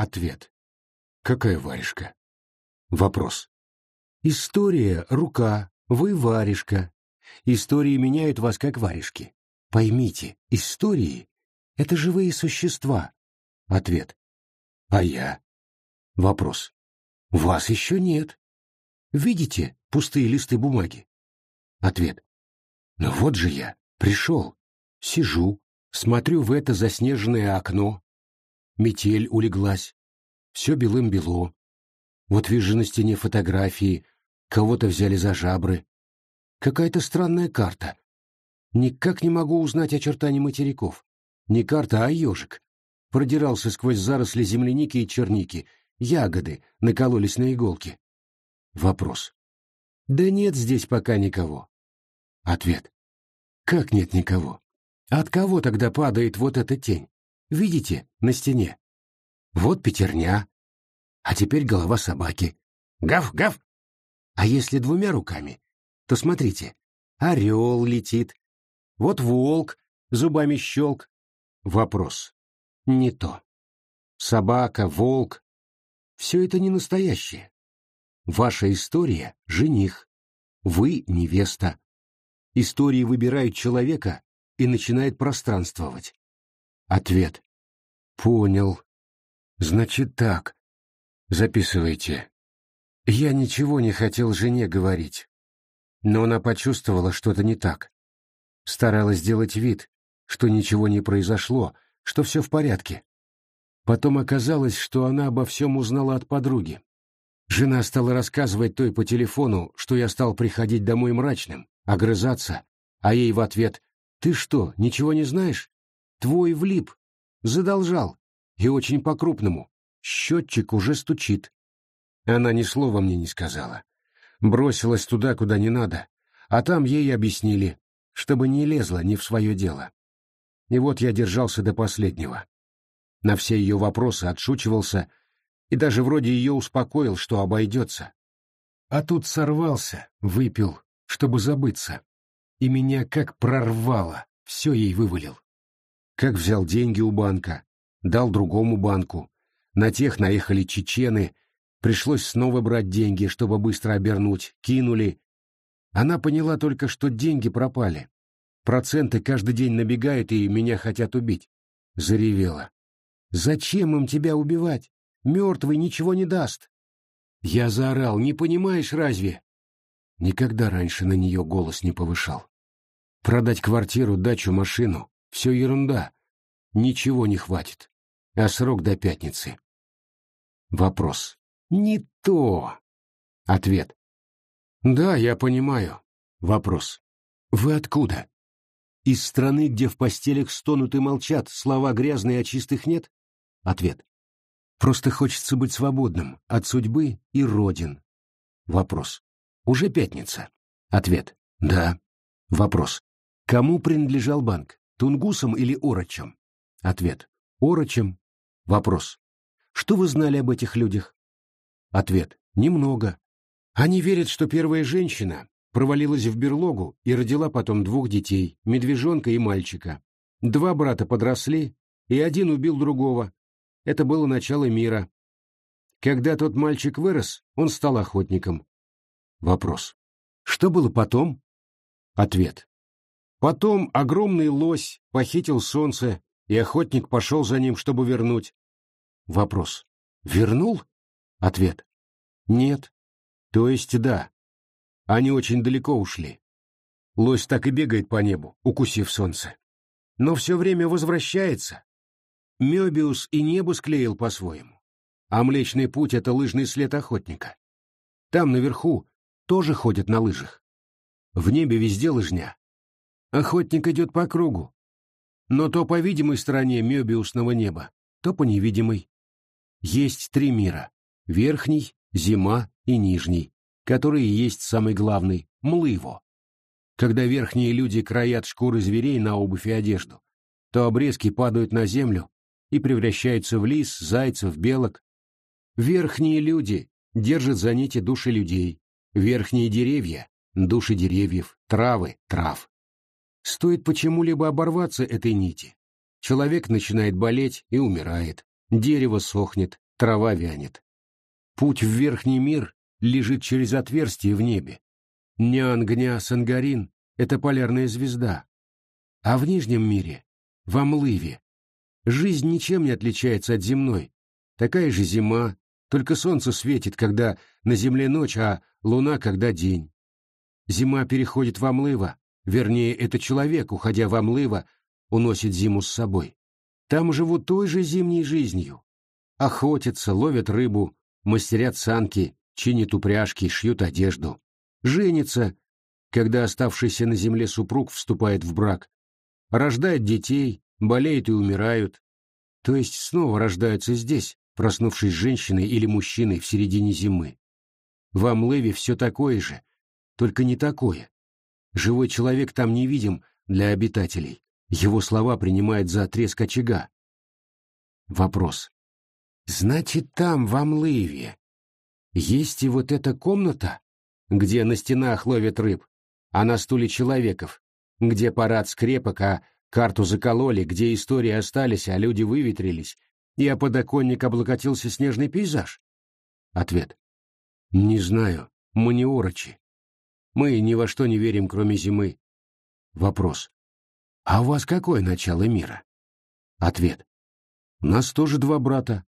Ответ. Какая варежка? Вопрос. История — рука, вы варежка. Истории меняют вас как варежки. Поймите, истории — это живые существа. Ответ. А я? Вопрос. Вас еще нет. Видите пустые листы бумаги? Ответ. Ну вот же я, пришел, сижу, смотрю в это заснеженное окно. Метель улеглась, все белым-бело. Вот вижу на стене фотографии, кого-то взяли за жабры. Какая-то странная карта. Никак не могу узнать очертания материков. Не карта, а ежик. Продирался сквозь заросли земляники и черники. Ягоды накололись на иголки. Вопрос. Да нет здесь пока никого. Ответ. Как нет никого? От кого тогда падает вот эта тень? Видите, на стене? Вот пятерня. А теперь голова собаки. Гав, гав. А если двумя руками, то смотрите, орел летит. Вот волк, зубами щелк. Вопрос. Не то. Собака, волк. Все это не настоящее. Ваша история — жених. Вы — невеста. Истории выбирают человека и начинает пространствовать. Ответ. Понял. Значит так. Записывайте. Я ничего не хотел жене говорить. Но она почувствовала что-то не так. Старалась сделать вид, что ничего не произошло, что все в порядке. Потом оказалось, что она обо всем узнала от подруги. Жена стала рассказывать той по телефону, что я стал приходить домой мрачным, огрызаться, а ей в ответ «Ты что, ничего не знаешь? Твой влип, задолжал, и очень по-крупному. Счетчик уже стучит». Она ни слова мне не сказала. Бросилась туда, куда не надо, а там ей объяснили, чтобы не лезла не в свое дело. И вот я держался до последнего. На все ее вопросы отшучивался и даже вроде ее успокоил, что обойдется. А тут сорвался, выпил, чтобы забыться и меня как прорвало, все ей вывалил. Как взял деньги у банка, дал другому банку. На тех наехали чечены, пришлось снова брать деньги, чтобы быстро обернуть, кинули. Она поняла только, что деньги пропали. Проценты каждый день набегают и меня хотят убить. Заревела. «Зачем им тебя убивать? Мертвый ничего не даст». Я заорал, не понимаешь разве? Никогда раньше на нее голос не повышал. Продать квартиру, дачу, машину — все ерунда. Ничего не хватит. А срок до пятницы. Вопрос. Не то. Ответ. Да, я понимаю. Вопрос. Вы откуда? Из страны, где в постелях стонут и молчат, слова грязные, а чистых нет? Ответ. Просто хочется быть свободным от судьбы и родин. Вопрос. Уже пятница. Ответ. Да. Вопрос. Кому принадлежал банк? Тунгусам или Орочам? Ответ. Орочам. Вопрос. Что вы знали об этих людях? Ответ. Немного. Они верят, что первая женщина провалилась в берлогу и родила потом двух детей, медвежонка и мальчика. Два брата подросли, и один убил другого. Это было начало мира. Когда тот мальчик вырос, он стал охотником. Вопрос. Что было потом? Ответ. Потом огромный лось похитил солнце, и охотник пошел за ним, чтобы вернуть. Вопрос. Вернул? Ответ. Нет. То есть да. Они очень далеко ушли. Лось так и бегает по небу, укусив солнце. Но все время возвращается. Мёбиус и небо склеил по-своему. А Млечный Путь — это лыжный след охотника. Там, наверху, тоже ходят на лыжах. В небе везде лыжня. Охотник идет по кругу, но то по видимой стороне Мёбиусного неба, то по невидимой. Есть три мира — верхний, зима и нижний, которые есть самый главный — млыво. Когда верхние люди краят шкуры зверей на обувь и одежду, то обрезки падают на землю и превращаются в лис, зайцев, белок. Верхние люди держат за нити души людей, верхние деревья — души деревьев, травы — трав. Стоит почему-либо оборваться этой нити. Человек начинает болеть и умирает. Дерево сохнет, трава вянет. Путь в верхний мир лежит через отверстие в небе. Нянгня Сангарин — это полярная звезда. А в нижнем мире, в Амлыве, жизнь ничем не отличается от земной. Такая же зима, только солнце светит, когда на земле ночь, а луна, когда день. Зима переходит в Амлыва, вернее, это человек, уходя в Амлыва, уносит зиму с собой. Там живут той же зимней жизнью. Охотятся, ловят рыбу, мастерят санки, чинят упряжки, шьют одежду. Женятся, когда оставшийся на земле супруг вступает в брак. Рождают детей, болеют и умирают. То есть снова рождаются здесь, проснувшись женщиной или мужчиной в середине зимы. В Амлеве все такое же, только не такое. Живой человек там не видим для обитателей. Его слова принимают за треск очага. Вопрос. Значит, там, в Амлыве, есть и вот эта комната, где на стенах ловят рыб, а на стуле человеков, где парад скрепок, а карту закололи, где истории остались, а люди выветрились, и о подоконник облокотился снежный пейзаж? Ответ. Не знаю, мы не орочи. Мы ни во что не верим, кроме зимы. Вопрос. А у вас какое начало мира? Ответ. У нас тоже два брата.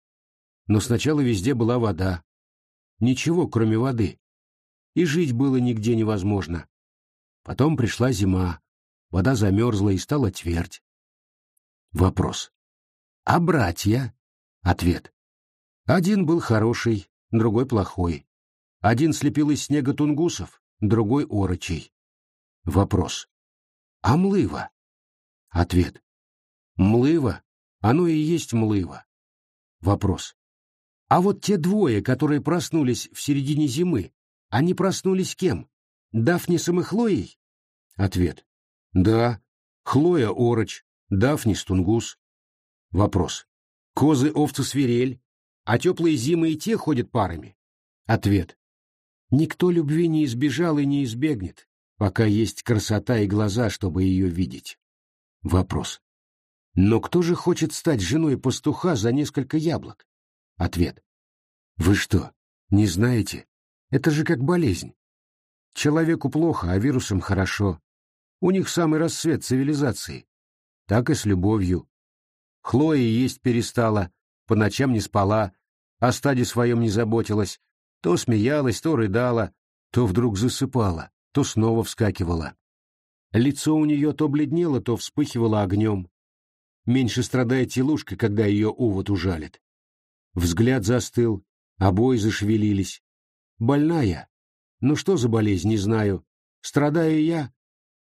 Но сначала везде была вода. Ничего, кроме воды. И жить было нигде невозможно. Потом пришла зима. Вода замерзла и стала твердь. Вопрос. А братья? Ответ. Один был хороший, другой плохой. Один слепил из снега тунгусов, другой — орочей. Вопрос. А млыва? Ответ. Млыва? Оно и есть млыва. Вопрос. А вот те двое, которые проснулись в середине зимы, они проснулись кем? Дафнисом и Хлоей? Ответ. Да. Хлоя Ороч, Дафнис Тунгус. Вопрос. Козы, овцы, свирель, а теплые зимы и те ходят парами? Ответ. Никто любви не избежал и не избегнет, пока есть красота и глаза, чтобы ее видеть. Вопрос. Но кто же хочет стать женой пастуха за несколько яблок? Ответ. Вы что, не знаете? Это же как болезнь. Человеку плохо, а вирусам хорошо. У них самый расцвет цивилизации. Так и с любовью. Хлоя есть перестала, по ночам не спала, о стаде своем не заботилась, то смеялась, то рыдала, то вдруг засыпала, то снова вскакивала. Лицо у нее то бледнело, то вспыхивало огнем. Меньше страдает телушка, когда ее увод ужалит. Взгляд застыл, обои зашевелились. Больная? Ну что за болезнь, не знаю. Страдаю я,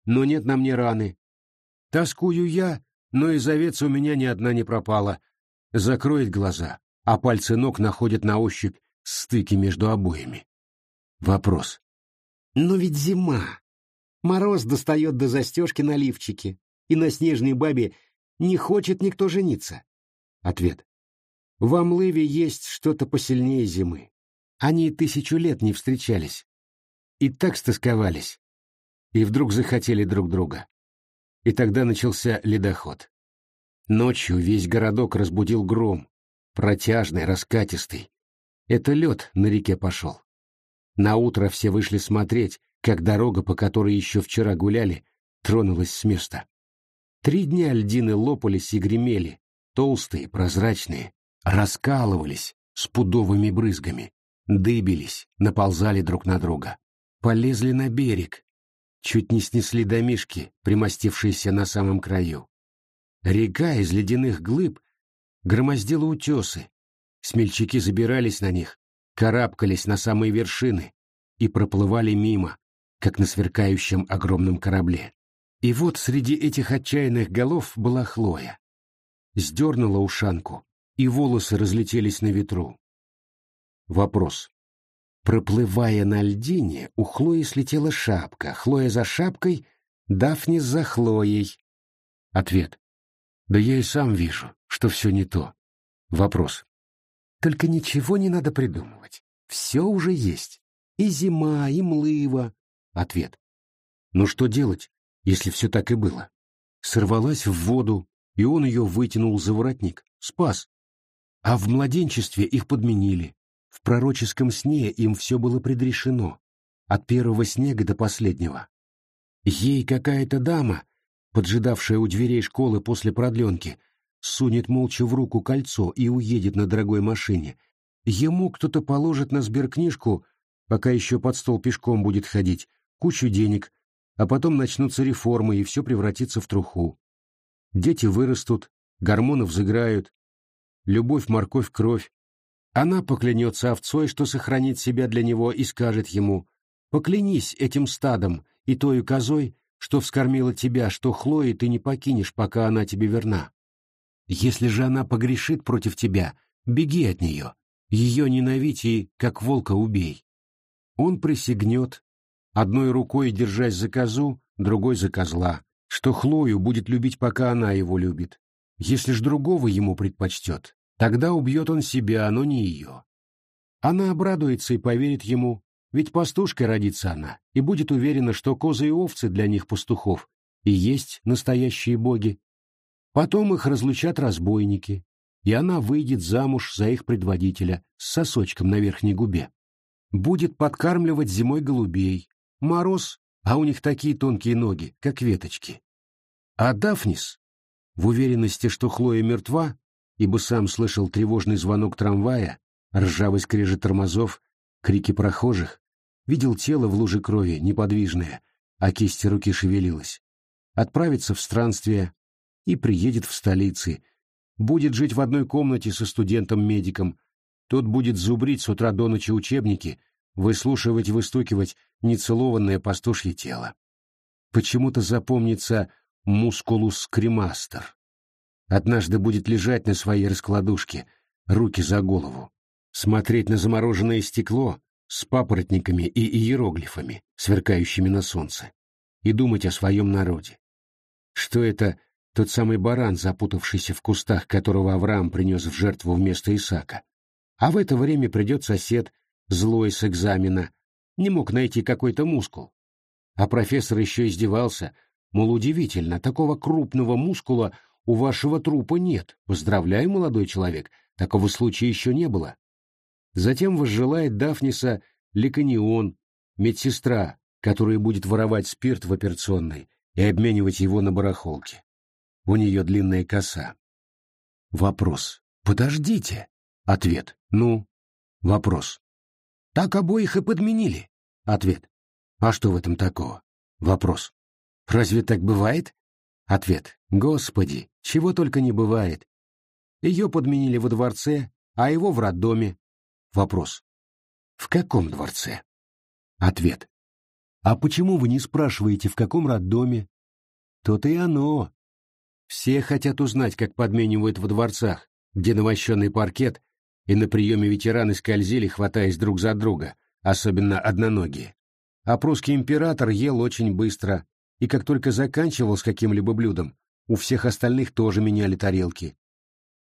но нет на мне раны. Тоскую я, но из овец у меня ни одна не пропала. Закроет глаза, а пальцы ног находят на ощупь стыки между обоями. Вопрос. Но ведь зима. Мороз достает до застежки на лифчике, и на снежной бабе не хочет никто жениться. Ответ. В Амлыве есть что-то посильнее зимы. Они тысячу лет не встречались. И так стосковались. И вдруг захотели друг друга. И тогда начался ледоход. Ночью весь городок разбудил гром, протяжный, раскатистый. Это лед на реке пошел. На утро все вышли смотреть, как дорога, по которой еще вчера гуляли, тронулась с места. Три дня льдины лопались и гремели, толстые, прозрачные, раскалывались с пудовыми брызгами, дыбились, наползали друг на друга. Полезли на берег, чуть не снесли домишки, примостившиеся на самом краю. Река из ледяных глыб громоздила утесы, смельчаки забирались на них, карабкались на самые вершины и проплывали мимо, как на сверкающем огромном корабле. И вот среди этих отчаянных голов была Хлоя. Сдернула ушанку, и волосы разлетелись на ветру. Вопрос. Проплывая на льдине, у Хлои слетела шапка, Хлоя за шапкой, Дафни за Хлоей. Ответ. Да я и сам вижу, что все не то. Вопрос. Только ничего не надо придумывать. Все уже есть. И зима, и млыва. Ответ. Ну что делать, если все так и было? Сорвалась в воду, и он ее вытянул за воротник. Спас. А в младенчестве их подменили. В пророческом сне им все было предрешено. От первого снега до последнего. Ей какая-то дама, поджидавшая у дверей школы после продленки, сунет молча в руку кольцо и уедет на дорогой машине. Ему кто-то положит на сберкнижку, пока еще под стол пешком будет ходить, кучу денег, а потом начнутся реформы, и все превратится в труху. Дети вырастут, гормоны взыграют, любовь, морковь, кровь. Она поклянется овцой, что сохранит себя для него, и скажет ему, «Поклянись этим стадом и тою козой, что вскормила тебя, что Хлои ты не покинешь, пока она тебе верна. Если же она погрешит против тебя, беги от нее, ее ненавидь и, как волка, убей». Он присягнет, одной рукой держась за козу, другой за козла, что Хлою будет любить, пока она его любит. Если ж другого ему предпочтет, тогда убьет он себя, но не ее. Она обрадуется и поверит ему, ведь пастушкой родится она, и будет уверена, что козы и овцы для них пастухов и есть настоящие боги. Потом их разлучат разбойники, и она выйдет замуж за их предводителя с сосочком на верхней губе. Будет подкармливать зимой голубей. Мороз, а у них такие тонкие ноги, как веточки. А Дафнис, в уверенности, что Хлоя мертва, ибо сам слышал тревожный звонок трамвая, ржавый скрежет тормозов, крики прохожих, видел тело в луже крови, неподвижное, а кисть руки шевелилась, отправится в странствие и приедет в столицы, будет жить в одной комнате со студентом-медиком, тот будет зубрить с утра до ночи учебники, выслушивать и выстукивать нецелованное пастушье тело. Почему-то запомнится мускулус кремастер. Однажды будет лежать на своей раскладушке, руки за голову, смотреть на замороженное стекло с папоротниками и иероглифами, сверкающими на солнце, и думать о своем народе. Что это тот самый баран, запутавшийся в кустах, которого Авраам принес в жертву вместо Исаака. А в это время придет сосед, злой с экзамена, не мог найти какой-то мускул. А профессор еще издевался, Мол, удивительно, такого крупного мускула у вашего трупа нет. Поздравляю, молодой человек, такого случая еще не было. Затем возжелает Дафниса Ликанион, медсестра, которая будет воровать спирт в операционной и обменивать его на барахолке. У нее длинная коса. Вопрос. Подождите. Ответ. Ну? Вопрос. Так обоих и подменили. Ответ. А что в этом такого? Вопрос. Разве так бывает? Ответ. Господи, чего только не бывает. Ее подменили во дворце, а его в роддоме. Вопрос. В каком дворце? Ответ. А почему вы не спрашиваете, в каком роддоме? То-то и оно. Все хотят узнать, как подменивают во дворцах, где навощенный паркет, и на приеме ветераны скользили, хватаясь друг за друга, особенно одноногие. А прусский император ел очень быстро, и как только заканчивал с каким-либо блюдом, у всех остальных тоже меняли тарелки.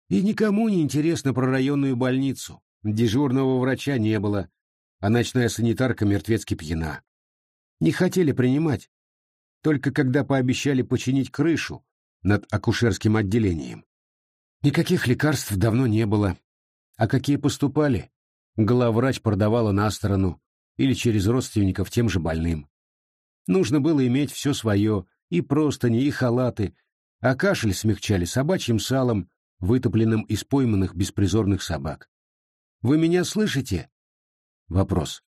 И никому не интересно про районную больницу. Дежурного врача не было, а ночная санитарка мертвецки пьяна. Не хотели принимать, только когда пообещали починить крышу над акушерским отделением. Никаких лекарств давно не было, а какие поступали, главврач продавала на сторону или через родственников тем же больным. Нужно было иметь все свое, и простыни, и халаты, а кашель смягчали собачьим салом, вытопленным из пойманных беспризорных собак. «Вы меня слышите?» Вопрос.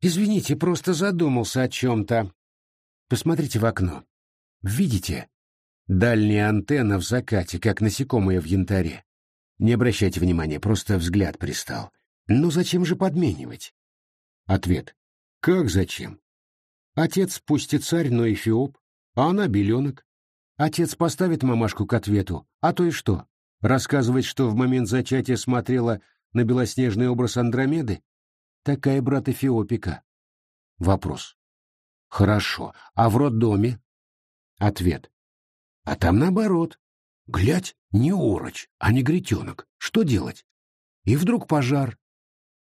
«Извините, просто задумался о чем-то. Посмотрите в окно. Видите? Дальняя антенна в закате, как насекомое в янтаре. Не обращайте внимания, просто взгляд пристал. Но зачем же подменивать?» Ответ. «Как зачем? Отец пусть царь, но эфиоп, а она беленок. Отец поставит мамашку к ответу, а то и что? Рассказывать, что в момент зачатия смотрела на белоснежный образ Андромеды? Такая брат Эфиопика. Вопрос. Хорошо, а в роддоме? Ответ. А там наоборот. Глядь, не ороч, а не негритенок. Что делать? И вдруг пожар.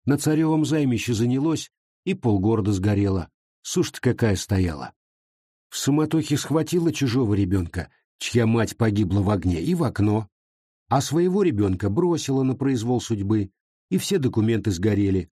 На царевом займище занялось, и полгорода сгорело. Сушь-то какая стояла. В суматохе схватила чужого ребенка, чья мать погибла в огне, и в окно. а своего ребенка бросила на произвол судьбы, и все документы сгорели.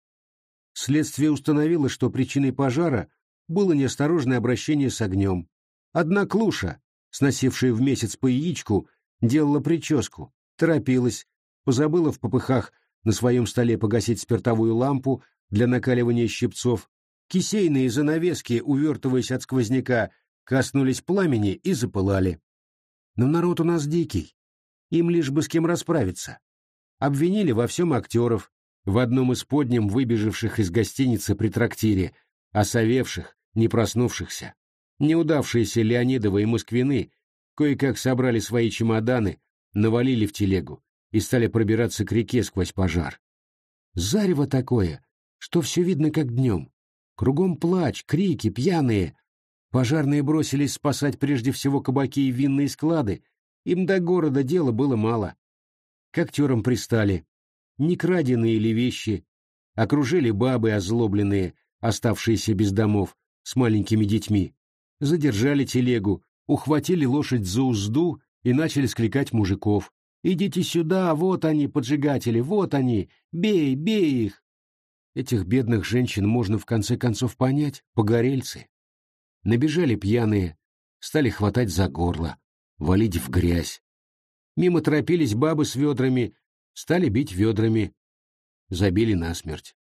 Следствие установило, что причиной пожара было неосторожное обращение с огнем. Одна клуша, сносившая в месяц по яичку, делала прическу, торопилась, позабыла в попыхах на своем столе погасить спиртовую лампу для накаливания щипцов, кисейные занавески, увертываясь от сквозняка, коснулись пламени и запылали. Но народ у нас дикий, им лишь бы с кем расправиться. Обвинили во всем актеров, в одном из подням выбежавших из гостиницы при трактире, осовевших, не проснувшихся. Неудавшиеся Леонидовы и Москвины кое-как собрали свои чемоданы, навалили в телегу и стали пробираться к реке сквозь пожар. Зарево такое, что все видно как днем. Кругом плач, крики, пьяные. Пожарные бросились спасать прежде всего кабаки и винные склады. Им до города дела было мало. К актерам пристали. Не краденые ли вещи. Окружили бабы озлобленные, оставшиеся без домов, с маленькими детьми. Задержали телегу, ухватили лошадь за узду и начали скликать мужиков. «Идите сюда, вот они, поджигатели, вот они! Бей, бей их!» Этих бедных женщин можно в конце концов понять, погорельцы. Набежали пьяные, стали хватать за горло, валить в грязь. Мимо торопились бабы с ведрами, стали бить ведрами. Забили насмерть.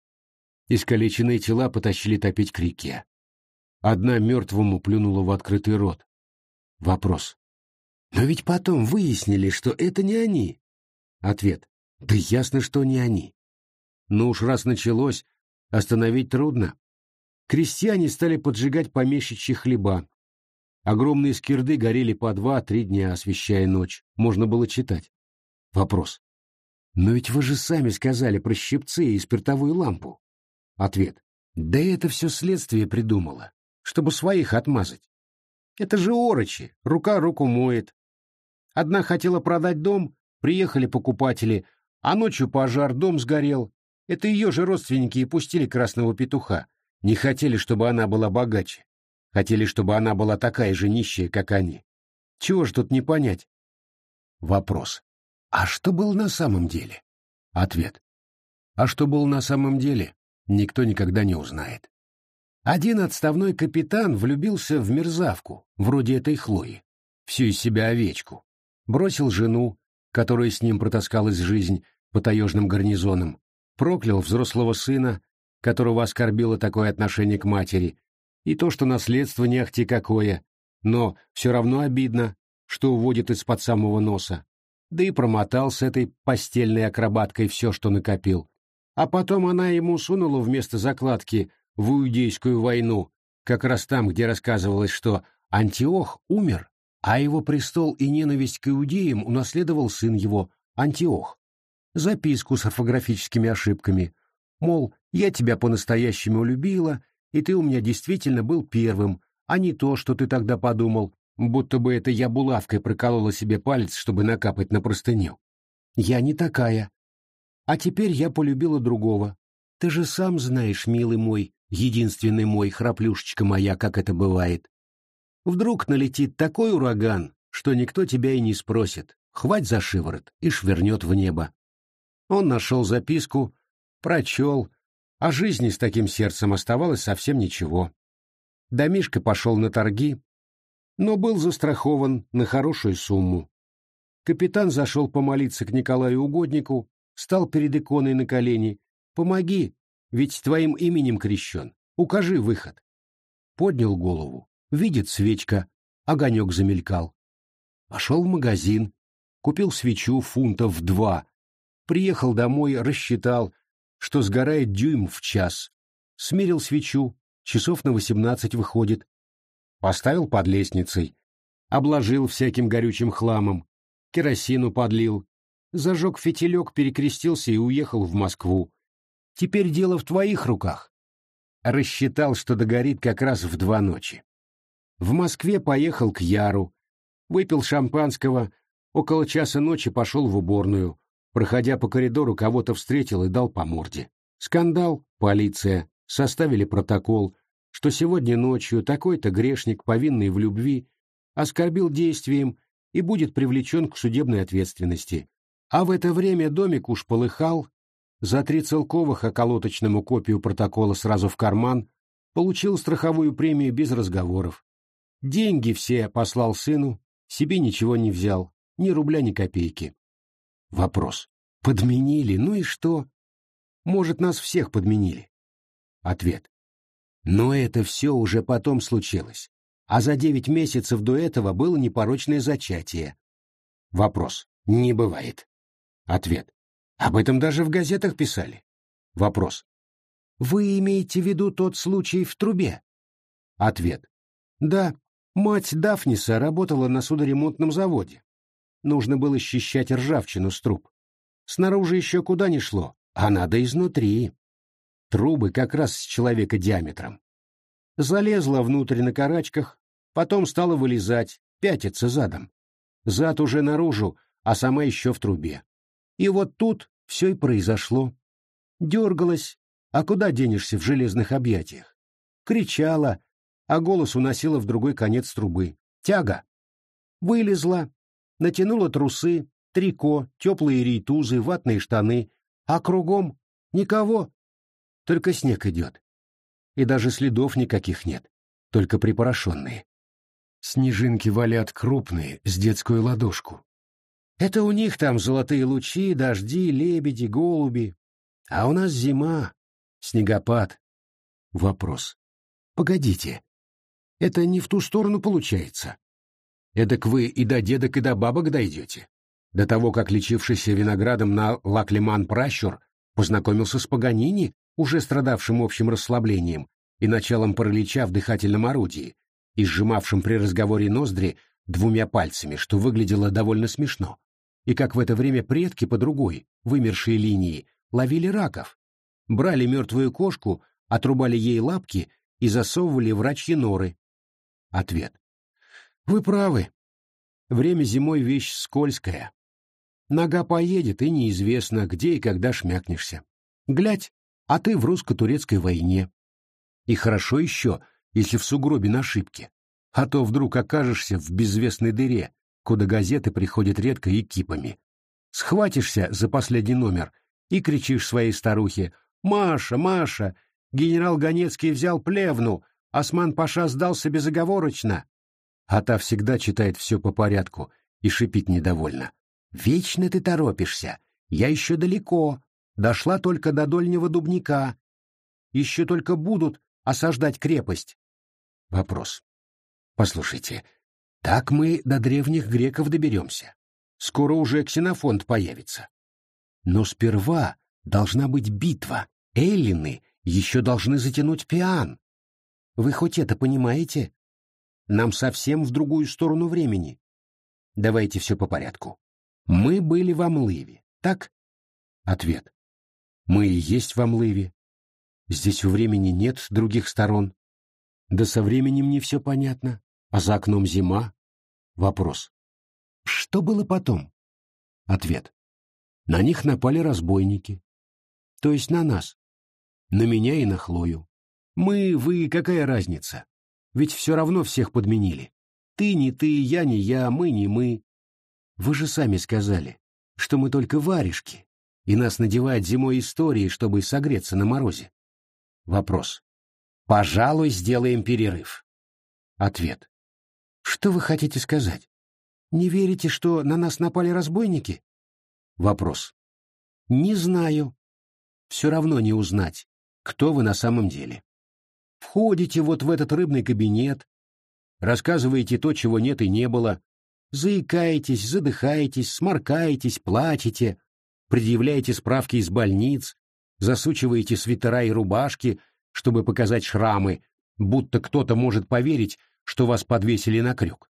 Искалеченные тела потащили топить к реке. Одна мертвому плюнула в открытый рот. Вопрос. Но ведь потом выяснили, что это не они. Ответ. Да ясно, что не они. Но уж раз началось, остановить трудно. Крестьяне стали поджигать помещичьи хлеба. Огромные скирды горели по два-три дня, освещая ночь. Можно было читать. Вопрос. Но ведь вы же сами сказали про щипцы и спиртовую лампу. Ответ. Да это все следствие придумало, чтобы своих отмазать. Это же орочи, рука руку моет. Одна хотела продать дом, приехали покупатели, а ночью пожар, дом сгорел. Это ее же родственники и пустили красного петуха. Не хотели, чтобы она была богаче. Хотели, чтобы она была такая же нищая, как они. Чего ж тут не понять? Вопрос. А что был на самом деле? Ответ. А что был на самом деле, никто никогда не узнает. Один отставной капитан влюбился в мерзавку, вроде этой Хлои, всю из себя овечку. Бросил жену, которая с ним протаскалась жизнь по таежным гарнизонам, проклял взрослого сына, которого оскорбило такое отношение к матери, и то, что наследство не ахти какое, но все равно обидно, что уводит из-под самого носа, да и промотал с этой постельной акробаткой все, что накопил. А потом она ему сунула вместо закладки в Иудейскую войну, как раз там, где рассказывалось, что Антиох умер, а его престол и ненависть к иудеям унаследовал сын его, Антиох. Записку с орфографическими ошибками, мол, я тебя по-настоящему любила, и ты у меня действительно был первым, а не то, что ты тогда подумал, будто бы это я булавкой проколола себе палец, чтобы накапать на простыню. Я не такая. А теперь я полюбила другого. Ты же сам знаешь, милый мой, единственный мой, храплюшечка моя, как это бывает. Вдруг налетит такой ураган, что никто тебя и не спросит, хвать за шиворот и швырнет в небо. Он нашел записку, прочел, а жизни с таким сердцем оставалось совсем ничего. Домишка пошел на торги, но был застрахован на хорошую сумму. Капитан зашел помолиться к Николаю Угоднику, стал перед иконой на колени. «Помоги, ведь твоим именем крещен. Укажи выход». Поднял голову. Видит свечка, огонек замелькал. Пошел в магазин, купил свечу фунтов два. Приехал домой, рассчитал, что сгорает дюйм в час. Смерил свечу, часов на восемнадцать выходит. Поставил под лестницей, обложил всяким горючим хламом, керосину подлил, зажег фитилек, перекрестился и уехал в Москву. Теперь дело в твоих руках. Рассчитал, что догорит как раз в два ночи. В Москве поехал к Яру, выпил шампанского, около часа ночи пошел в уборную, проходя по коридору, кого-то встретил и дал по морде. Скандал, полиция, составили протокол, что сегодня ночью такой-то грешник, повинный в любви, оскорбил действием и будет привлечен к судебной ответственности. А в это время домик уж полыхал, за три целковых околоточному копию протокола сразу в карман, получил страховую премию без разговоров. Деньги все послал сыну, себе ничего не взял, ни рубля, ни копейки. Вопрос. Подменили, ну и что? Может, нас всех подменили? Ответ. Но это все уже потом случилось. А за девять месяцев до этого было непорочное зачатие. Вопрос. Не бывает. Ответ. Об этом даже в газетах писали. Вопрос. Вы имеете в виду тот случай в трубе? Ответ. Да, мать Дафниса работала на судоремонтном заводе. Нужно было счищать ржавчину с труб. Снаружи еще куда ни шло, а надо изнутри. Трубы как раз с человека диаметром. Залезла внутрь на карачках, потом стала вылезать, пятиться задом. Зад уже наружу, а сама еще в трубе. И вот тут все и произошло. Дергалась, а куда денешься в железных объятиях? Кричала, а голос уносила в другой конец трубы. Тяга. Вылезла, натянула трусы, трико, теплые рейтузы, ватные штаны, а кругом никого, только снег идет. И даже следов никаких нет, только припорошенные. Снежинки валят крупные, с детскую ладошку. Это у них там золотые лучи, дожди, лебеди, голуби. А у нас зима, снегопад. Вопрос. Погодите, это не в ту сторону получается. Эдак вы и до дедок, и до бабок дойдете. До того, как лечившийся виноградом на Лаклеман пращур познакомился с Паганини, уже страдавшим общим расслаблением и началом паралича в дыхательном орудии, и сжимавшим при разговоре ноздри двумя пальцами, что выглядело довольно смешно, и как в это время предки по другой, вымершей линии, ловили раков, брали мертвую кошку, отрубали ей лапки и засовывали в норы. Ответ. Вы правы. Время зимой вещь скользкая. Нога поедет, и неизвестно, где и когда шмякнешься. Глядь, а ты в русско-турецкой войне. И хорошо еще, если в сугробе на ошибке. А то вдруг окажешься в безвестной дыре, куда газеты приходят редко и кипами. Схватишься за последний номер и кричишь своей старухе «Маша, Маша, генерал Ганецкий взял плевну, Осман-паша сдался безоговорочно». А та всегда читает все по порядку и шипит недовольно. «Вечно ты торопишься, я еще далеко, Дошла только до дольнего дубника. Еще только будут осаждать крепость. Вопрос. Послушайте, так мы до древних греков доберемся. Скоро уже ксенофонт появится. Но сперва должна быть битва. Эллины еще должны затянуть пиан. Вы хоть это понимаете? Нам совсем в другую сторону времени. Давайте все по порядку. Мы были в Амлыве, так? Ответ. Мы и есть в Амлыве. Здесь у времени нет других сторон. Да со временем не все понятно. А за окном зима. Вопрос. Что было потом? Ответ. На них напали разбойники. То есть на нас. На меня и на Хлою. Мы, вы, какая разница? Ведь все равно всех подменили. Ты не ты, я не я, мы не мы. Вы же сами сказали, что мы только варежки, и нас надевают зимой истории, чтобы согреться на морозе? Вопрос. Пожалуй, сделаем перерыв. Ответ. Что вы хотите сказать? Не верите, что на нас напали разбойники? Вопрос. Не знаю. Все равно не узнать, кто вы на самом деле. Входите вот в этот рыбный кабинет, рассказываете то, чего нет и не было, заикаетесь, задыхаетесь, сморкаетесь, плачете, предъявляете справки из больниц, засучиваете свитера и рубашки, чтобы показать шрамы, будто кто-то может поверить, что вас подвесили на крюк.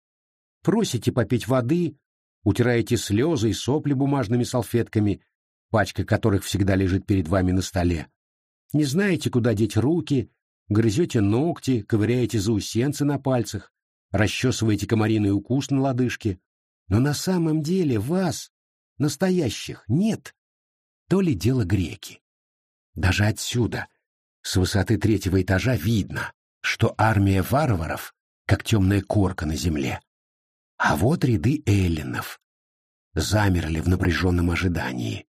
Просите попить воды, утираете слезы и сопли бумажными салфетками, пачка которых всегда лежит перед вами на столе. Не знаете, куда деть руки, грызете ногти, ковыряете заусенцы на пальцах, расчесываете комариный укус на лодыжке. Но на самом деле вас настоящих, нет. То ли дело греки. Даже отсюда, с высоты третьего этажа, видно, что армия варваров, как темная корка на земле. А вот ряды эллинов. замерли в напряженном ожидании.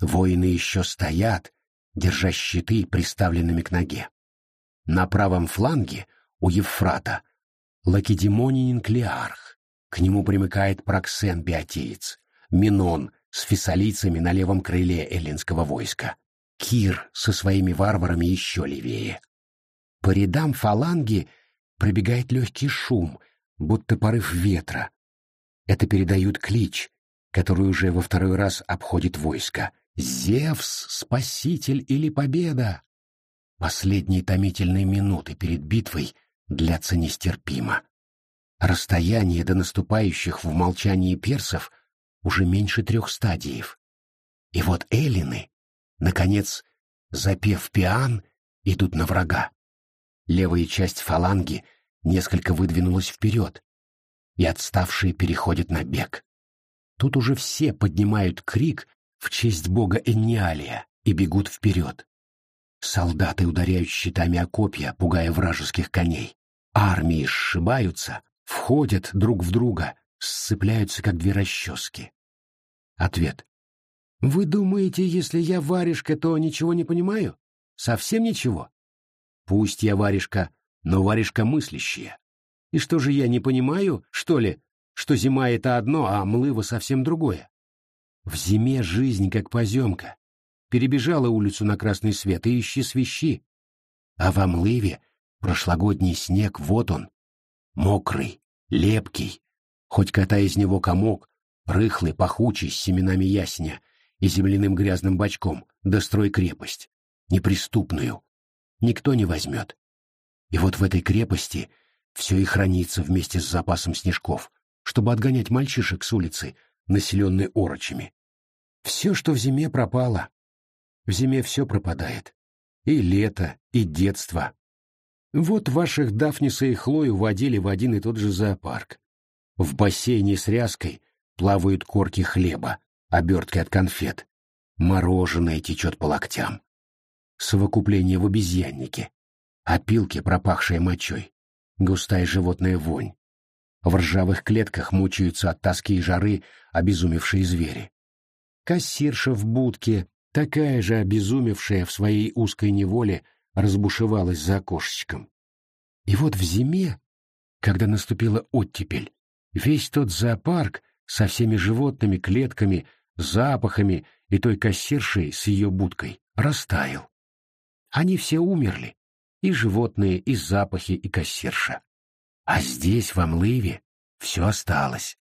Воины еще стоят, держа щиты приставленными к ноге. На правом фланге у Евфрата Лакедемонин Клеарх. К нему примыкает Проксен Биотеец, Минон с фессалийцами на левом крыле эллинского войска, Кир со своими варварами еще левее. По рядам фаланги пробегает легкий шум, будто порыв ветра. Это передают клич, который уже во второй раз обходит войско. «Зевс, спаситель или победа!» Последние томительные минуты перед битвой длятся нестерпимо. Расстояние до наступающих в молчании персов уже меньше трех стадиев. И вот эллины, наконец, запев пиан, идут на врага. Левая часть фаланги несколько выдвинулась вперед, и отставшие переходят на бег. Тут уже все поднимают крик в честь бога Энниалия и бегут вперед. Солдаты ударяют щитами о копья, пугая вражеских коней. Армии сшибаются, входят друг в друга, сцепляются, как две расчески. Ответ. Вы думаете, если я варежка, то ничего не понимаю? Совсем ничего? Пусть я варежка, но варежка мыслящая. И что же я не понимаю, что ли, что зима — это одно, а млыва совсем другое? В зиме жизнь как поземка. Перебежала улицу на красный свет и ищи свищи. А во млыве прошлогодний снег, вот он, мокрый, лепкий, хоть катай из него комок, рыхлый, пахучий, с семенами ясеня и земляным грязным бачком, да строй крепость, неприступную. Никто не возьмет. И вот в этой крепости все и хранится вместе с запасом снежков, чтобы отгонять мальчишек с улицы, населенной орочами. Все, что в зиме пропало. В зиме все пропадает. И лето, и детство, вот ваших Дафниса и Хлою водили в один и тот же зоопарк. В бассейне с ряской плавают корки хлеба, обертки от конфет. Мороженое течет по локтям. Совокупление в обезьяннике. Опилки, пропахшие мочой. Густая животная вонь. В ржавых клетках мучаются от тоски и жары обезумевшие звери. Кассирша в будке, такая же обезумевшая в своей узкой неволе, разбушевалась за окошечком. И вот в зиме, когда наступила оттепель, весь тот зоопарк со всеми животными, клетками, запахами и той кассиршей с ее будкой растаял. Они все умерли, и животные, и запахи, и кассирша. А здесь, в Амлыве, все осталось.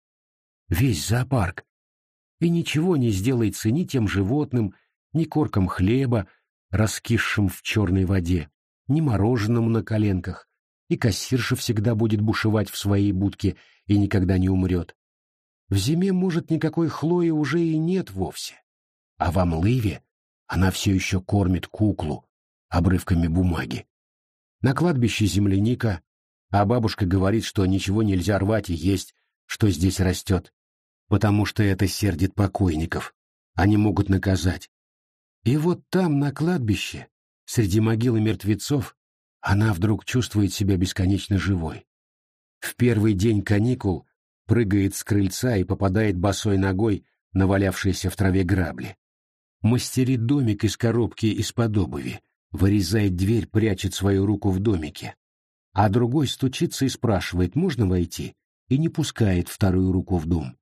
Весь зоопарк. И ничего не сделается ни тем животным, ни коркам хлеба, раскисшим в черной воде, ни мороженому на коленках, и кассирша всегда будет бушевать в своей будке и никогда не умрет. В зиме, может, никакой Хлои уже и нет вовсе. А в Амлыве она все еще кормит куклу обрывками бумаги. На кладбище земляника, а бабушка говорит, что ничего нельзя рвать и есть, что здесь растет, потому что это сердит покойников. Они могут наказать. И вот там, на кладбище, среди могил и мертвецов, она вдруг чувствует себя бесконечно живой. В первый день каникул прыгает с крыльца и попадает босой ногой на валявшиеся в траве грабли. Мастерит домик из коробки из-под обуви, вырезает дверь, прячет свою руку в домике. А другой стучится и спрашивает, можно войти, и не пускает вторую руку в дом.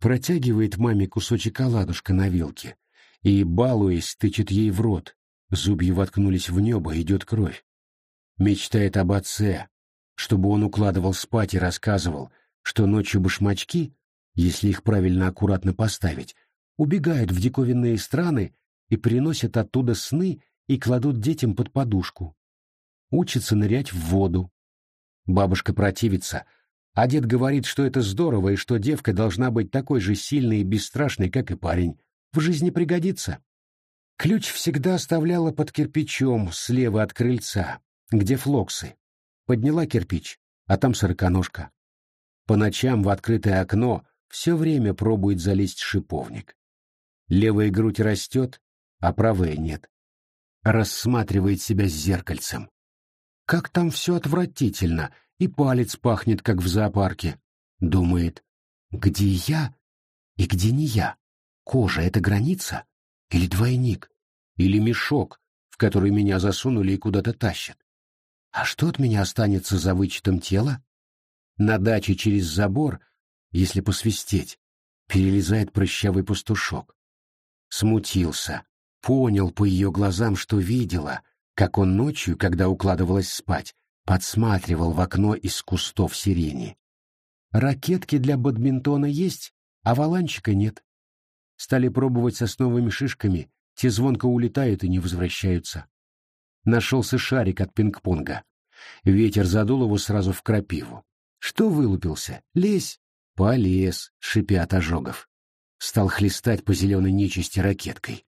Протягивает маме кусочек оладушка на вилке, и, балуясь, тычет ей в рот. Зубья воткнулись в небо, идет кровь. Мечтает об отце, чтобы он укладывал спать и рассказывал, что ночью башмачки, если их правильно аккуратно поставить, убегают в диковинные страны и приносят оттуда сны и кладут детям под подушку. Учится нырять в воду. Бабушка противится, а дед говорит, что это здорово и что девка должна быть такой же сильной и бесстрашной, как и парень, в жизни пригодится. Ключ всегда оставляла под кирпичом слева от крыльца, где флоксы. Подняла кирпич, а там сороконожка. По ночам в открытое окно все время пробует залезть шиповник. Левая грудь растет, а правая нет. Рассматривает себя с зеркальцем. Как там все отвратительно, и палец пахнет, как в зоопарке. Думает, где я, И где не я? Кожа — это граница? Или двойник? Или мешок, в который меня засунули и куда-то тащат? А что от меня останется за вычетом тела? На даче через забор, если посвистеть, перелезает прыщавый пастушок. Смутился, понял по ее глазам, что видела, как он ночью, когда укладывалась спать, подсматривал в окно из кустов сирени. Ракетки для бадминтона есть, а валанчика нет. Стали пробовать сосновыми шишками, те звонко улетают и не возвращаются. Нашелся шарик от пинг-понга. Ветер задул его сразу в крапиву. Что вылупился? Лезь! Полез, шипя от ожогов. Стал хлестать по зеленой нечисти ракеткой.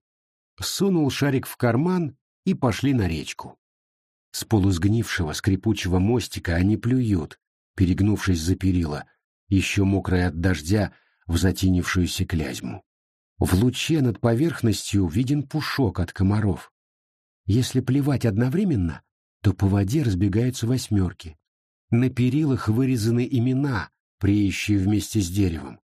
Сунул шарик в карман и пошли на речку. С полусгнившего скрипучего мостика они плюют, перегнувшись за перила, еще мокрые от дождя, в затенившуюся клязьму. В луче над поверхностью виден пушок от комаров. Если плевать одновременно, то по воде разбегаются восьмерки. На перилах вырезаны имена, преющие вместе с деревом.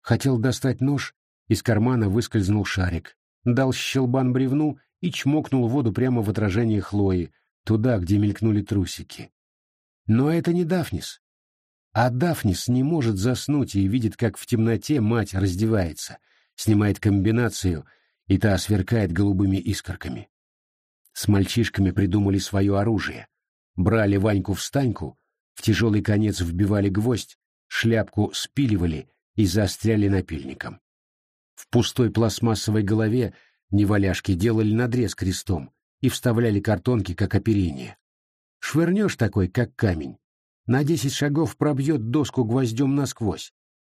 Хотел достать нож, из кармана выскользнул шарик, дал щелбан бревну и чмокнул воду прямо в отражение Хлои, туда, где мелькнули трусики. Но это не Дафнис. А Дафнис не может заснуть и видит, как в темноте мать раздевается, снимает комбинацию, и та сверкает голубыми искорками. С мальчишками придумали свое оружие. Брали Ваньку в станьку, в тяжелый конец вбивали гвоздь, шляпку спиливали и заостряли напильником. В пустой пластмассовой голове неваляшки делали надрез крестом и вставляли картонки, как оперение. Швырнешь такой, как камень. На десять шагов пробьет доску гвоздем насквозь.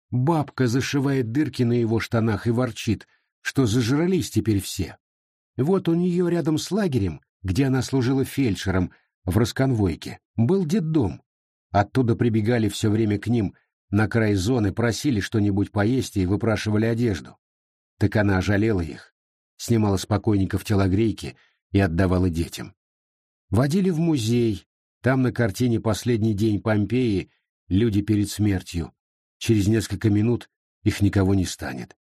Бабка зашивает дырки на его штанах и ворчит, что зажрались теперь все. Вот у нее рядом с лагерем, где она служила фельдшером в расконвойке, был детдом. Оттуда прибегали все время к ним, на край зоны просили что-нибудь поесть и выпрашивали одежду. Так она жалела их, снимала с покойников телогрейки и отдавала детям. Водили в музей, там на картине «Последний день Помпеи» люди перед смертью. Через несколько минут их никого не станет.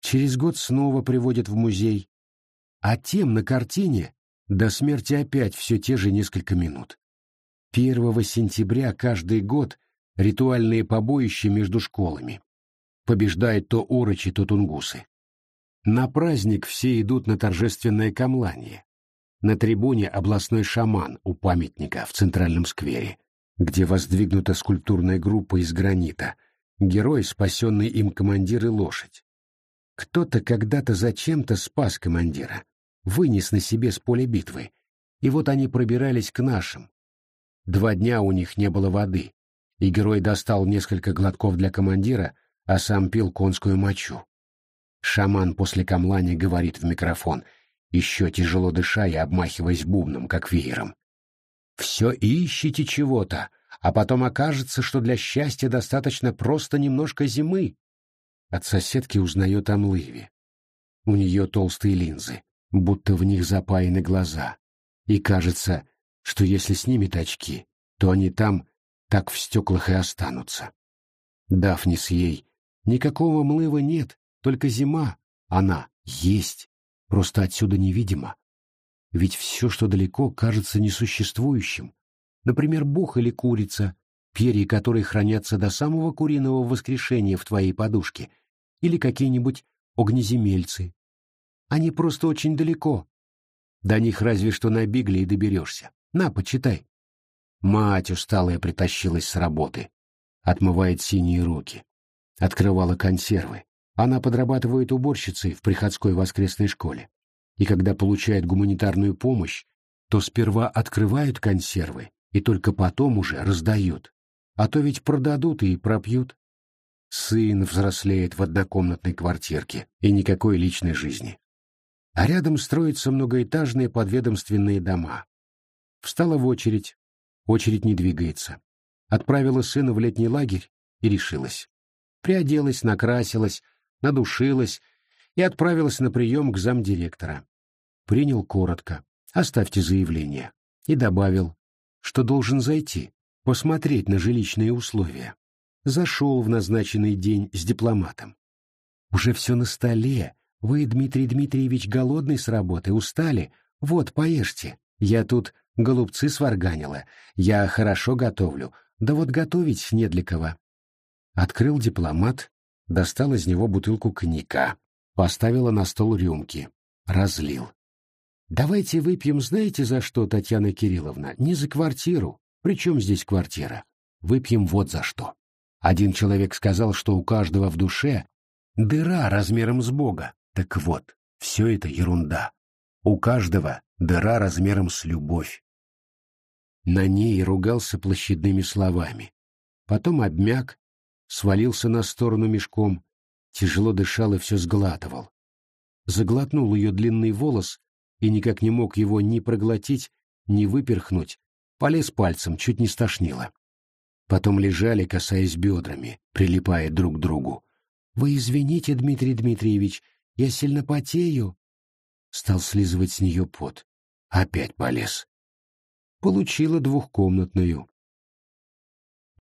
Через год снова приводят в музей. А тем на картине до смерти опять все те же несколько минут. 1 сентября каждый год ритуальные побоища между школами. Побеждают то орочи, то тунгусы. На праздник все идут на торжественное камлание. На трибуне областной шаман у памятника в центральном сквере, где воздвигнута скульптурная группа из гранита, герой, спасенный им командир и лошадь. Кто-то когда-то зачем-то спас командира, вынес на себе с поля битвы, и вот они пробирались к нашим, Два дня у них не было воды, и герой достал несколько глотков для командира, а сам пил конскую мочу. Шаман после камлани говорит в микрофон, еще тяжело дыша и обмахиваясь бубном, как веером. «Все ищите чего-то, а потом окажется, что для счастья достаточно просто немножко зимы». От соседки узнает о млыве. У нее толстые линзы, будто в них запаяны глаза. И кажется, что если снимет очки, то они там так в стеклах и останутся. Дафни с ей. Никакого млыва нет, только зима. Она есть, просто отсюда невидима. Ведь все, что далеко, кажется несуществующим. Например, бог или курица, перья которой хранятся до самого куриного воскрешения в твоей подушке, или какие-нибудь огнеземельцы. Они просто очень далеко. До них разве что на бигле и доберешься. На, почитай. Мать усталая притащилась с работы. Отмывает синие руки. Открывала консервы. Она подрабатывает уборщицей в приходской воскресной школе. И когда получает гуманитарную помощь, то сперва открывают консервы и только потом уже раздают. А то ведь продадут и пропьют. Сын взрослеет в однокомнатной квартирке и никакой личной жизни. А рядом строятся многоэтажные подведомственные дома. Встала в очередь. Очередь не двигается. Отправила сына в летний лагерь и решилась. Приоделась, накрасилась, надушилась и отправилась на прием к замдиректора. Принял коротко. Оставьте заявление. И добавил, что должен зайти, посмотреть на жилищные условия. Зашел в назначенный день с дипломатом. Уже все на столе. Вы, Дмитрий Дмитриевич, голодный с работы, устали? Вот, поешьте. Я тут голубцы сварганила. Я хорошо готовлю. Да вот готовить не для кого. Открыл дипломат, достал из него бутылку коньяка, поставила на стол рюмки, разлил. Давайте выпьем, знаете, за что, Татьяна Кирилловна? Не за квартиру. Причем здесь квартира? Выпьем вот за что. Один человек сказал, что у каждого в душе дыра размером с Бога. Так вот, все это ерунда. У каждого дыра размером с любовь. На ней ругался площадными словами. Потом обмяк, свалился на сторону мешком, тяжело дышал и все сглатывал. Заглотнул ее длинный волос и никак не мог его ни проглотить, ни выперхнуть, полез пальцем, чуть не стошнило. Потом лежали, касаясь бедрами, прилипая друг к другу. «Вы извините, Дмитрий Дмитриевич, я сильно потею». Стал слизывать с нее пот. Опять полез. Получила двухкомнатную.